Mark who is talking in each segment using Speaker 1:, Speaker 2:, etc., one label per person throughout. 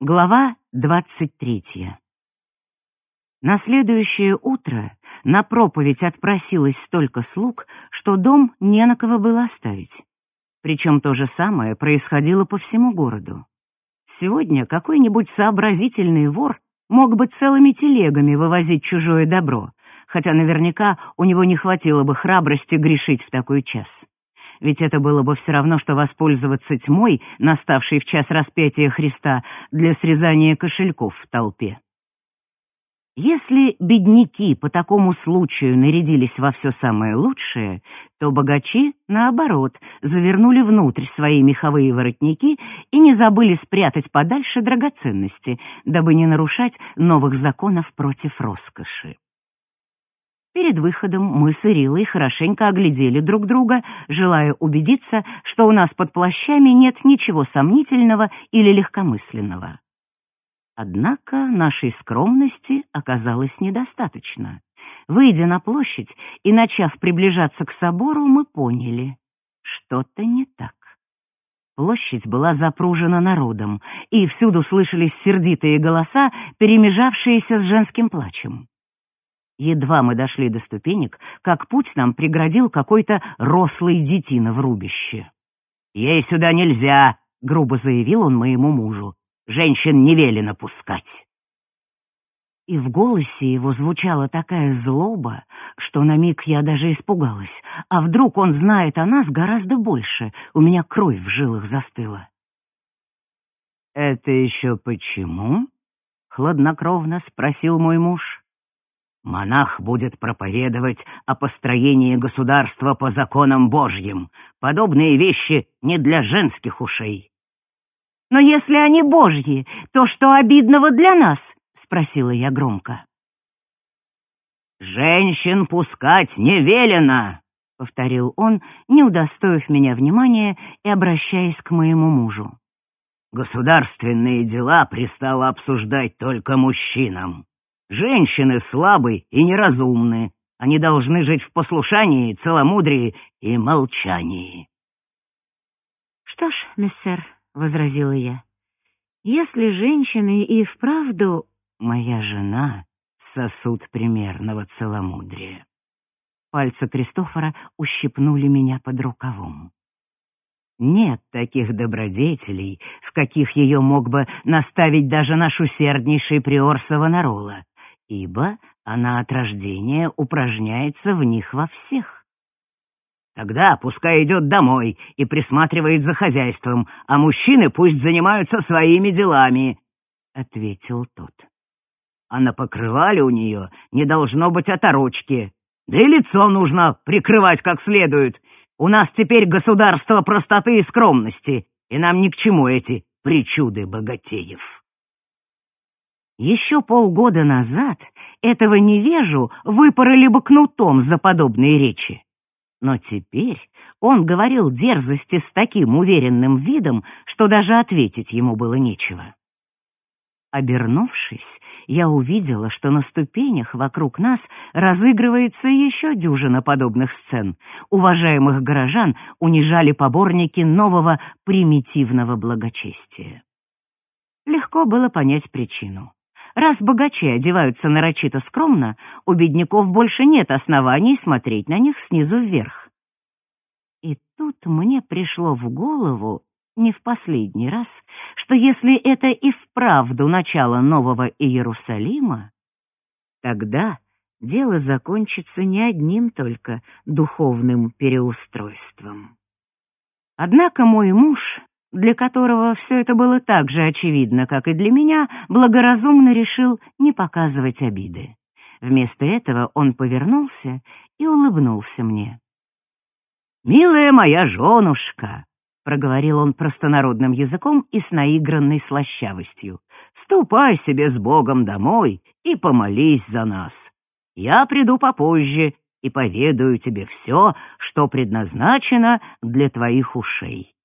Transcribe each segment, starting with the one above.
Speaker 1: Глава двадцать третья. На следующее утро на проповедь отпросилось столько слуг, что дом не на кого было оставить. Причем то же самое происходило по всему городу. Сегодня какой-нибудь сообразительный вор мог бы целыми телегами вывозить чужое добро, хотя наверняка у него не хватило бы храбрости грешить в такой час. Ведь это было бы все равно, что воспользоваться тьмой, наставшей в час распятия Христа, для срезания кошельков в толпе. Если бедняки по такому случаю нарядились во все самое лучшее, то богачи, наоборот, завернули внутрь свои меховые воротники и не забыли спрятать подальше драгоценности, дабы не нарушать новых законов против роскоши. Перед выходом мы с Ирилой хорошенько оглядели друг друга, желая убедиться, что у нас под плащами нет ничего сомнительного или легкомысленного. Однако нашей скромности оказалось недостаточно. Выйдя на площадь и начав приближаться к собору, мы поняли — что-то не так. Площадь была запружена народом, и всюду слышались сердитые голоса, перемежавшиеся с женским плачем. Едва мы дошли до ступенек, как путь нам преградил какой-то рослый детина в рубище. «Ей сюда нельзя!» — грубо заявил он моему мужу. Женщин не велено пускать. И в голосе его звучала такая злоба, что на миг я даже испугалась. А вдруг он знает о нас гораздо больше? У меня кровь в жилах застыла. «Это еще почему?» — хладнокровно спросил мой муж. «Монах будет проповедовать о построении государства по законам Божьим. Подобные вещи не для женских ушей. «Но если они божьи, то что обидного для нас?» — спросила я громко. «Женщин пускать не велено!» — повторил он, не удостоив меня внимания и обращаясь к моему мужу. «Государственные дела пристало обсуждать только мужчинам. Женщины слабы и неразумны. Они должны жить в послушании, целомудрии и молчании».
Speaker 2: «Что ж, миссер, возразила я. Если женщины и вправду
Speaker 1: моя жена сосуд примерного целомудрия. Пальцы Кристофора ущипнули меня под рукавом. Нет таких добродетелей, в каких ее мог бы наставить даже наш усерднейший приор Савонарола, ибо она от рождения упражняется в них во всех. Тогда пускай идет домой и присматривает за хозяйством, а мужчины пусть занимаются своими делами», — ответил тот. «А на покрывале у нее не должно быть оторочки, да и лицо нужно прикрывать как следует. У нас теперь государство простоты и скромности, и нам ни к чему эти причуды богатеев». Еще полгода назад этого невежу выпороли бы кнутом за подобные речи. Но теперь он говорил дерзости с таким уверенным видом, что даже ответить ему было нечего. Обернувшись, я увидела, что на ступенях вокруг нас разыгрывается еще дюжина подобных сцен. Уважаемых горожан унижали поборники нового примитивного благочестия. Легко было понять причину. Раз богачи одеваются нарочито скромно, у бедняков больше нет оснований смотреть на них снизу вверх. И тут мне пришло в голову, не в последний раз, что если это и вправду начало нового Иерусалима, тогда дело закончится не одним только духовным переустройством. Однако мой муж для которого все это было так же очевидно, как и для меня, благоразумно решил не показывать обиды. Вместо этого он повернулся и улыбнулся мне. «Милая моя женушка!» — проговорил он простонародным языком и с наигранной слащавостью. «Ступай себе с Богом домой и помолись за нас. Я приду попозже и поведаю тебе все, что предназначено для твоих ушей».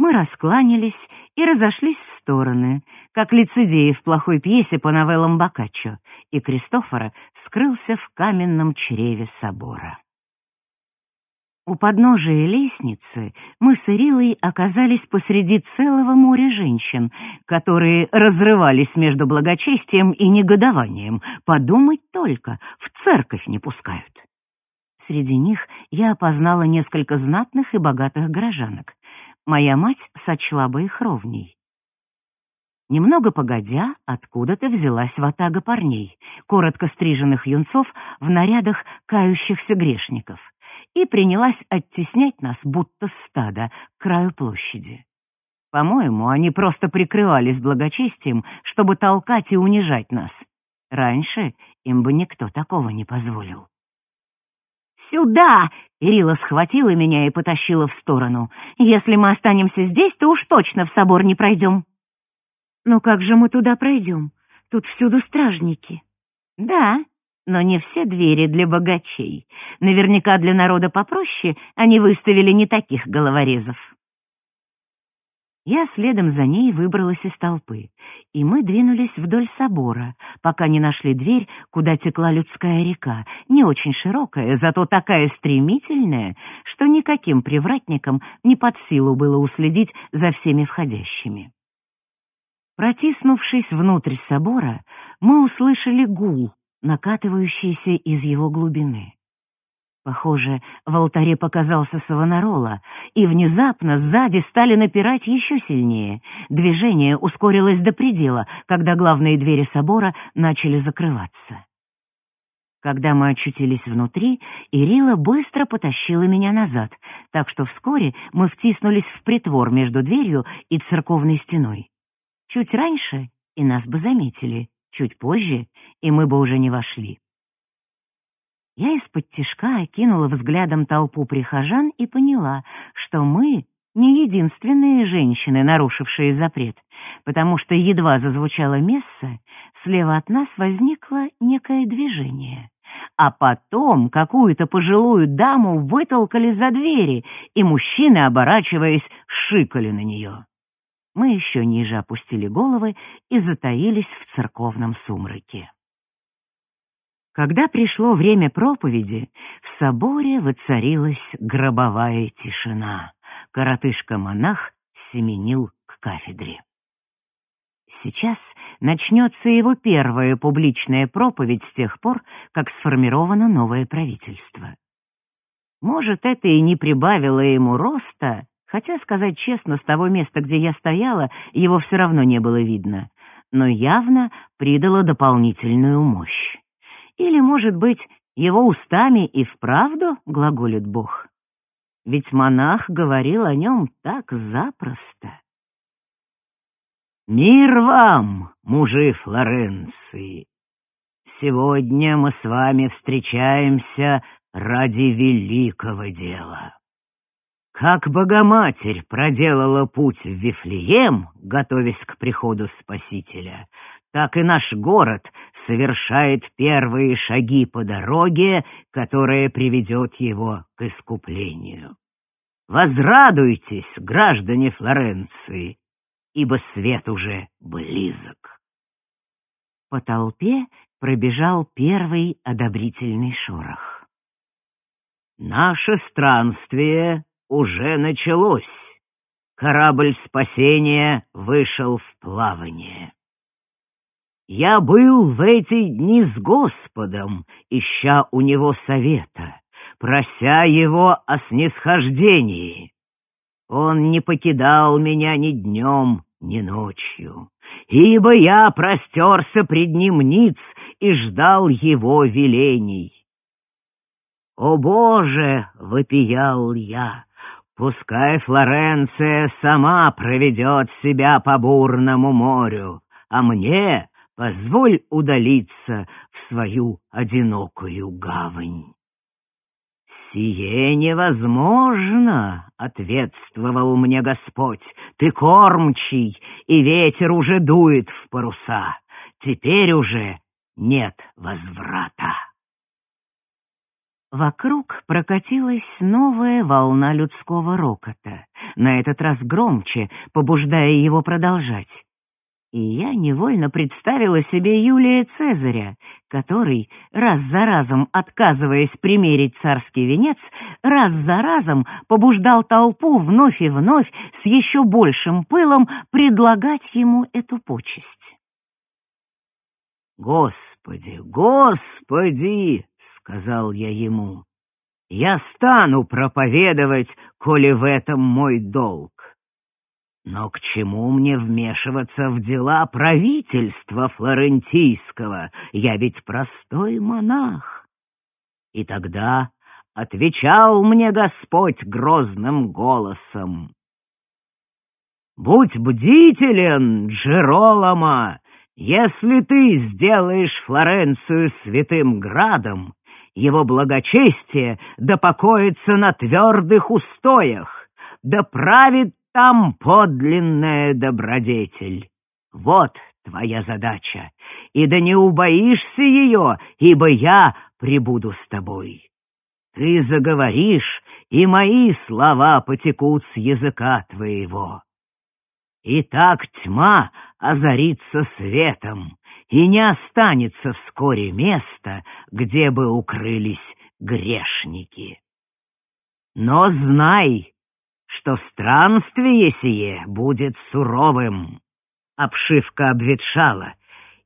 Speaker 1: Мы раскланялись и разошлись в стороны, как лицедеи в плохой пьесе по новеллам Боккаччо, и Кристофора скрылся в каменном чреве собора. У подножия лестницы мы с Ирилой оказались посреди целого моря женщин, которые разрывались между благочестием и негодованием. Подумать только, в церковь не пускают. Среди них я опознала несколько знатных и богатых горожанок. Моя мать сочла бы их ровней. Немного погодя, откуда-то взялась ватага парней, коротко стриженных юнцов в нарядах кающихся грешников, и принялась оттеснять нас, будто стадо, к краю площади. По-моему, они просто прикрывались благочестием, чтобы толкать и унижать нас. Раньше им бы никто такого не позволил. «Сюда!» — Ирила схватила меня и потащила в сторону. «Если мы останемся здесь, то уж точно в собор не пройдем».
Speaker 2: Но как же мы туда пройдем? Тут всюду стражники.
Speaker 1: Да, но не все двери для богачей. Наверняка для народа попроще они выставили не таких головорезов. Я следом за ней выбралась из толпы, и мы двинулись вдоль собора, пока не нашли дверь, куда текла людская река, не очень широкая, зато такая стремительная, что никаким привратникам не под силу было уследить за всеми входящими. Протиснувшись внутрь собора, мы услышали гул, накатывающийся из его глубины. Похоже, в алтаре показался Савонарола, и внезапно сзади стали напирать еще сильнее. Движение ускорилось до предела, когда главные двери собора начали закрываться. Когда мы очутились внутри, Ирила быстро потащила меня назад, так что вскоре мы втиснулись в притвор между дверью и церковной стеной. Чуть раньше, и нас бы заметили, чуть позже, и мы бы уже не вошли. Я из-под тишка окинула взглядом толпу прихожан и поняла, что мы не единственные женщины, нарушившие запрет, потому что едва зазвучало месса, слева от нас возникло некое движение. А потом какую-то пожилую даму вытолкали за двери, и мужчины, оборачиваясь, шикали на нее мы еще ниже опустили головы и затаились в церковном сумраке. Когда пришло время проповеди, в соборе воцарилась гробовая тишина. Коротышка-монах семенил к кафедре. Сейчас начнется его первая публичная проповедь с тех пор, как сформировано новое правительство. Может, это и не прибавило ему роста, Хотя, сказать честно, с того места, где я стояла, его все равно не было видно, но явно придало дополнительную мощь. Или, может быть, его устами и вправду глаголит Бог? Ведь монах говорил о нем так запросто. «Мир вам, мужи Флоренции! Сегодня мы с вами встречаемся ради великого дела». Как Богоматерь проделала путь в Вифлеем, готовясь к приходу Спасителя, так и наш город совершает первые шаги по дороге, которая приведет его к искуплению. Возрадуйтесь, граждане Флоренции, ибо свет уже близок. По толпе пробежал первый одобрительный шорох. Наше странствие уже началось. Корабль спасения вышел в плавание. Я был в эти дни с Господом, ища у него совета, прося его о снисхождении. Он не покидал меня ни днем, ни ночью, ибо я простерся пред ним ниц и ждал его велений. «О Боже!» — вопиял я. «Пускай Флоренция сама проведет себя по бурному морю, а мне позволь удалиться в свою одинокую гавань». «Сие невозможно», — ответствовал мне Господь. «Ты кормчий, и ветер уже дует в паруса. Теперь уже нет возврата». Вокруг прокатилась новая волна людского рокота, на этот раз громче, побуждая его продолжать. И я невольно представила себе Юлия Цезаря, который, раз за разом отказываясь примерить царский венец, раз за разом побуждал толпу вновь и вновь с еще большим пылом предлагать ему эту почесть. «Господи, Господи!» — сказал я ему. «Я стану проповедовать, коли в этом мой долг. Но к чему мне вмешиваться в дела правительства флорентийского? Я ведь простой монах. И тогда отвечал мне Господь грозным голосом. «Будь бдителен, Джеролома, если ты сделаешь Флоренцию святым градом, его благочестие да покоится на твердых устоях, да правит там подлинная добродетель. Вот твоя задача, и да не убоишься ее, ибо я прибуду с тобой. Ты заговоришь, и мои слова потекут с языка твоего. И так тьма озарится светом, и не останется вскоре места, где бы укрылись грешники. Но знай, что странствие сие будет суровым. Обшивка обветшала,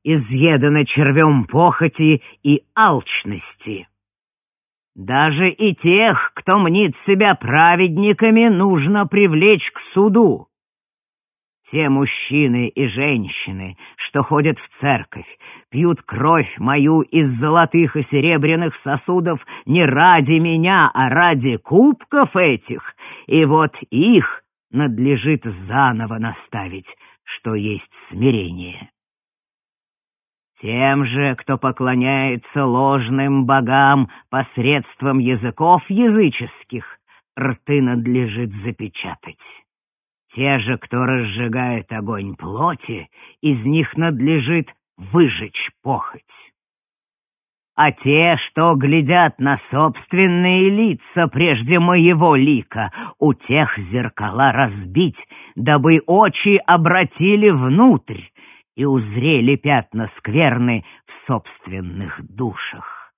Speaker 1: изъедана червем похоти и алчности. Даже и тех, кто мнит себя праведниками, нужно привлечь к суду. Те мужчины и женщины, что ходят в церковь, пьют кровь мою из золотых и серебряных сосудов не ради меня, а ради кубков этих, и вот их надлежит заново наставить, что есть смирение. Тем же, кто поклоняется ложным богам посредством языков языческих, рты надлежит запечатать. Те же, кто разжигает огонь плоти, из них надлежит выжечь похоть. А те, что глядят на собственные лица прежде моего лика, у тех зеркала разбить, дабы очи обратили внутрь и узрели пятна скверны в собственных душах.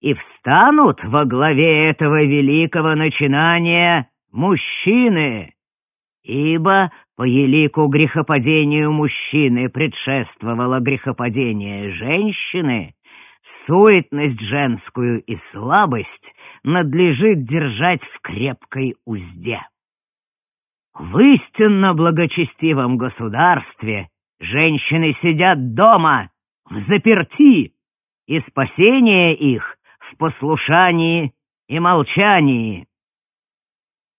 Speaker 1: И встанут во главе этого великого начинания мужчины, Ибо по елику грехопадению мужчины предшествовало грехопадение женщины, суетность женскую и слабость надлежит держать в крепкой узде. В истинно благочестивом государстве женщины сидят дома, в заперти, и спасение их в послушании и молчании.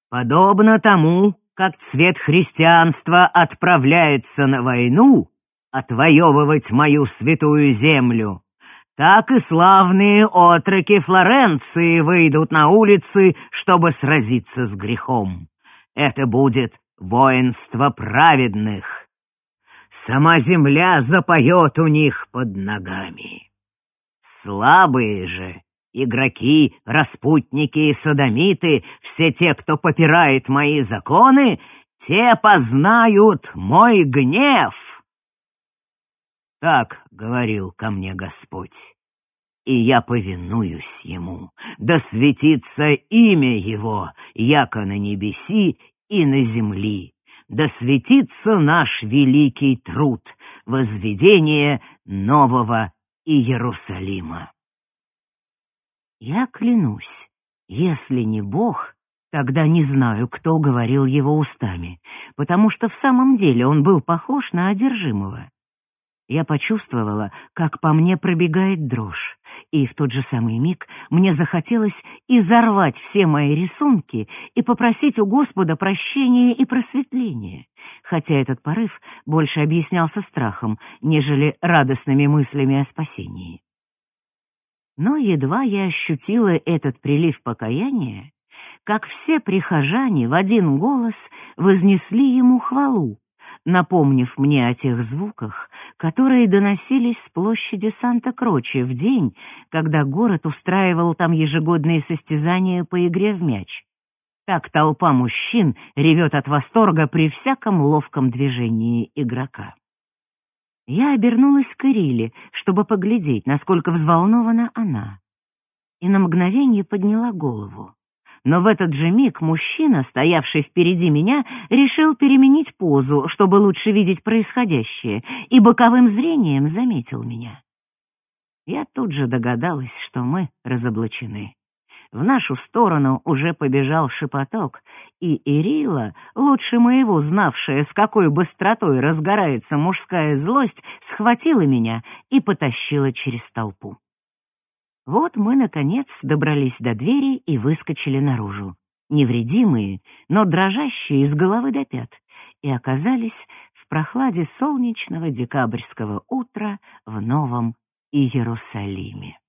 Speaker 1: Подобно тому, как цвет христианства отправляется на войну, отвоевывать мою святую землю, так и славные отроки Флоренции выйдут на улицы, чтобы сразиться с грехом. Это будет воинство праведных. Сама земля запоет у них под ногами. Слабые же Игроки, распутники и садомиты, все те, кто попирает мои законы, те познают мой гнев. Так говорил ко мне Господь, и я повинуюсь ему. Да светится имя его, яко на небеси и на земли. Да светится наш великий труд, возведение нового Иерусалима. Я клянусь, если не Бог, тогда не знаю, кто говорил его устами, потому что в самом деле он был похож на одержимого. Я почувствовала, как по мне пробегает дрожь, и в тот же самый миг мне захотелось изорвать все мои рисунки и попросить у Господа прощения и просветления, хотя этот порыв больше объяснялся страхом, нежели радостными мыслями о спасении. Но едва я ощутила этот прилив покаяния, как все прихожане в один голос вознесли ему хвалу, напомнив мне о тех звуках, которые доносились с площади Санта-Кроче в день, когда город устраивал там ежегодные состязания по игре в мяч. Так толпа мужчин ревет от восторга при всяком ловком движении игрока. Я обернулась к Ириле, чтобы поглядеть, насколько взволнована она. И на мгновение подняла голову. Но в этот же миг мужчина, стоявший впереди меня, решил переменить позу, чтобы лучше видеть происходящее, и боковым зрением заметил меня. Я тут же догадалась, что мы разоблачены. В нашу сторону уже побежал шепоток, и Ирила, лучше моего знавшая, с какой быстротой разгорается мужская злость, схватила меня и потащила через толпу. Вот мы, наконец, добрались до двери и выскочили наружу, невредимые, но дрожащие с головы до пят, и оказались в прохладе солнечного декабрьского утра в Новом Иерусалиме.